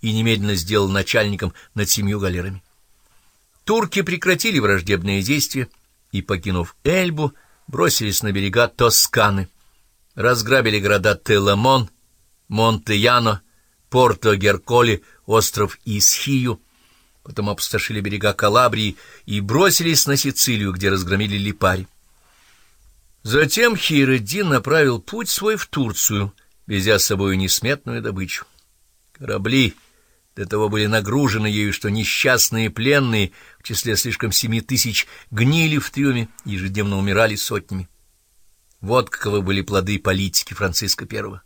и немедленно сделал начальником над семью галерами. Турки прекратили враждебные действия и, покинув Эльбу, бросились на берега Тосканы, разграбили города Теламон, Монте-Яно, Порто-Герколи, остров Исхию, потом опустошили берега Калабрии и бросились на Сицилию, где разгромили Липари. Затем Хейреддин направил путь свой в Турцию, везя с собой несметную добычу. Корабли до того были нагружены ею, что несчастные пленные, в числе слишком семи тысяч, гнили в трюме ежедневно умирали сотнями. Вот каковы были плоды политики Франциска I.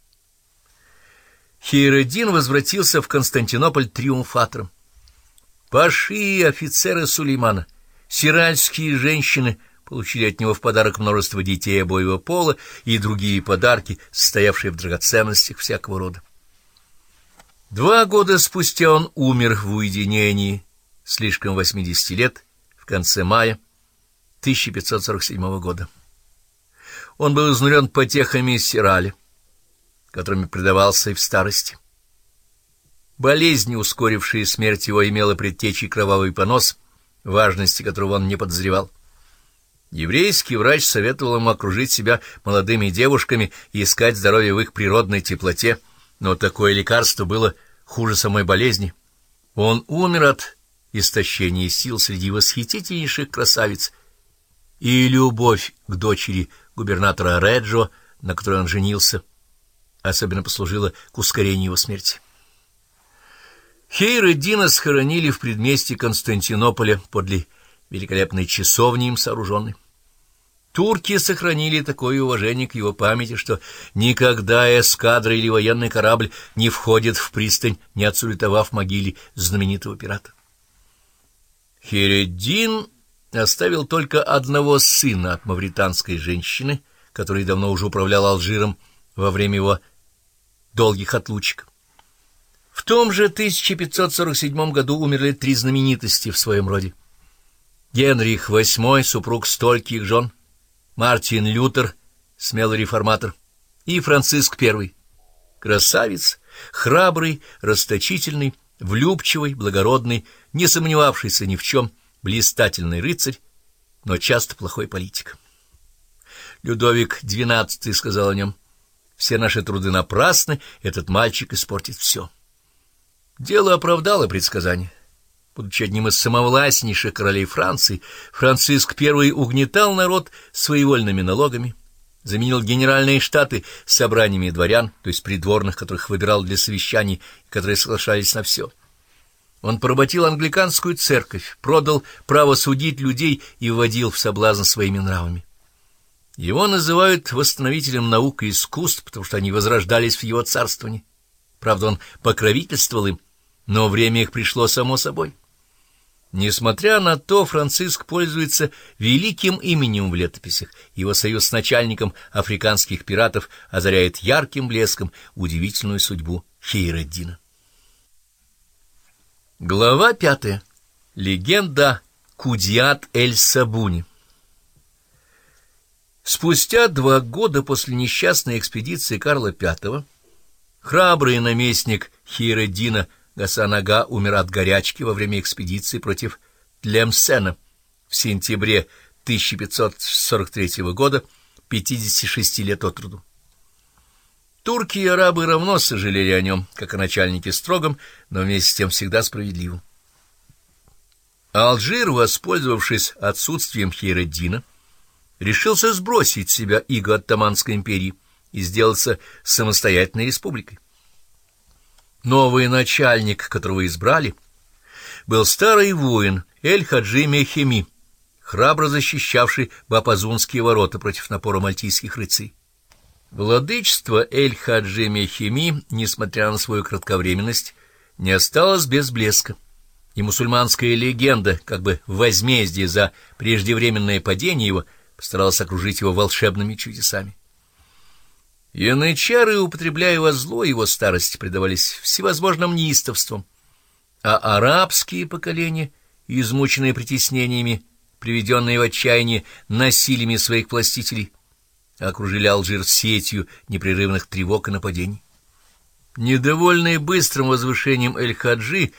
Хейреддин возвратился в Константинополь триумфатором. Паши офицеры Сулеймана, сиральские женщины получили от него в подарок множество детей обоего пола и другие подарки, состоявшие в драгоценностях всякого рода. Два года спустя он умер в уединении, слишком 80 лет, в конце мая 1547 года. Он был изнурен потехами Сирали, которыми предавался и в старости. Болезнь, ускорившая смерть его, имела предтечий кровавый понос, важности которого он не подозревал. Еврейский врач советовал ему окружить себя молодыми девушками и искать здоровье в их природной теплоте, но такое лекарство было хуже самой болезни. Он умер от истощения сил среди восхитительнейших красавиц, и любовь к дочери губернатора Реджо, на которой он женился, особенно послужила к ускорению его смерти. Хейра Дина схоронили в предместье Константинополя подле великолепной часовни им сооруженной. Турки сохранили такое уважение к его памяти, что никогда эскадра или военный корабль не входит в пристань, не отсулетовав могиле знаменитого пирата. Хереддин оставил только одного сына от мавританской женщины, который давно уже управлял Алжиром во время его долгих отлучек. В том же 1547 году умерли три знаменитости в своем роде. Генрих VIII, супруг стольких жен, Мартин Лютер, смелый реформатор, и Франциск I, красавец, храбрый, расточительный, влюбчивый, благородный, не сомневавшийся ни в чем, блистательный рыцарь, но часто плохой политик. Людовик XII сказал о нем, «Все наши труды напрасны, этот мальчик испортит все». Дело оправдало предсказание. Будучи одним из самовластнейших королей Франции, Франциск I угнетал народ своевольными налогами, заменил генеральные штаты собраниями дворян, то есть придворных, которых выбирал для совещаний, которые соглашались на все. Он поработил англиканскую церковь, продал право судить людей и вводил в соблазн своими нравами. Его называют восстановителем наук и искусств, потому что они возрождались в его царствовании. Правда, он покровительствовал им, но время их пришло само собой. Несмотря на то, Франциск пользуется великим именем в летописях. Его союз с начальником африканских пиратов озаряет ярким блеском удивительную судьбу Хейреддина. Глава пятая. Легенда Кудиат эль-Сабуни. Спустя два года после несчастной экспедиции Карла V храбрый наместник Хейреддина – Гасанага умер от горячки во время экспедиции против Тлемсена в сентябре 1543 года, 56 лет от роду. Турки и арабы равно сожалели о нем, как о начальнике строгом, но вместе с тем всегда справедливым. Алжир, воспользовавшись отсутствием Хейреддина, решился сбросить себя иго Оттаманской империи и сделаться самостоятельной республикой. Новый начальник, которого избрали, был старый воин Эль-Хаджи Мехеми, храбро защищавший Бапазунские ворота против напора мальтийских рыцарей. Владычество Эль-Хаджи Мехеми, несмотря на свою кратковременность, не осталось без блеска, и мусульманская легенда, как бы возмездие за преждевременное падение его, постаралась окружить его волшебными чудесами. Янычары, употребляя во зло его старости, предавались всевозможным неистовствам, а арабские поколения, измученные притеснениями, приведенные в отчаяние насилиями своих властителей, окружили Алжир сетью непрерывных тревог и нападений. Недовольный быстрым возвышением Эль-Хаджи